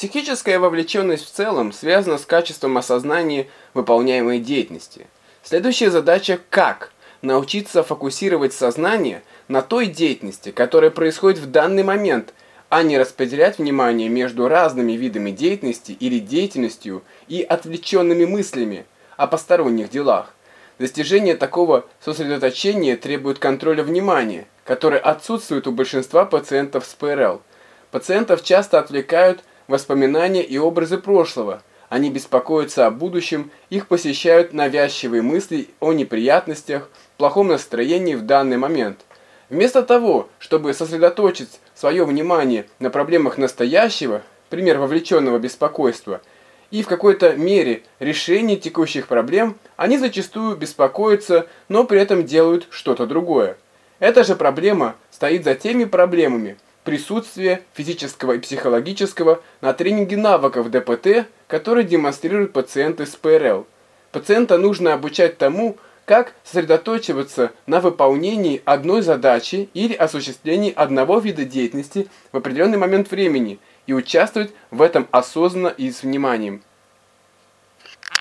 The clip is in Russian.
Психическая вовлеченность в целом связана с качеством осознания выполняемой деятельности. Следующая задача – как? Научиться фокусировать сознание на той деятельности, которая происходит в данный момент, а не распределять внимание между разными видами деятельности или деятельностью и отвлеченными мыслями о посторонних делах. Достижение такого сосредоточения требует контроля внимания, который отсутствует у большинства пациентов с ПРЛ. Пациентов часто отвлекают воспоминания и образы прошлого. Они беспокоятся о будущем, их посещают навязчивые мысли о неприятностях, плохом настроении в данный момент. Вместо того, чтобы сосредоточить свое внимание на проблемах настоящего, пример вовлеченного беспокойства, и в какой-то мере решение текущих проблем, они зачастую беспокоятся, но при этом делают что-то другое. Эта же проблема стоит за теми проблемами, присутствие физического и психологического на тренинге навыков ДПТ, которые демонстрируют пациенты с ПРЛ. Пациента нужно обучать тому, как сосредоточиваться на выполнении одной задачи или осуществлении одного вида деятельности в определенный момент времени и участвовать в этом осознанно и с вниманием.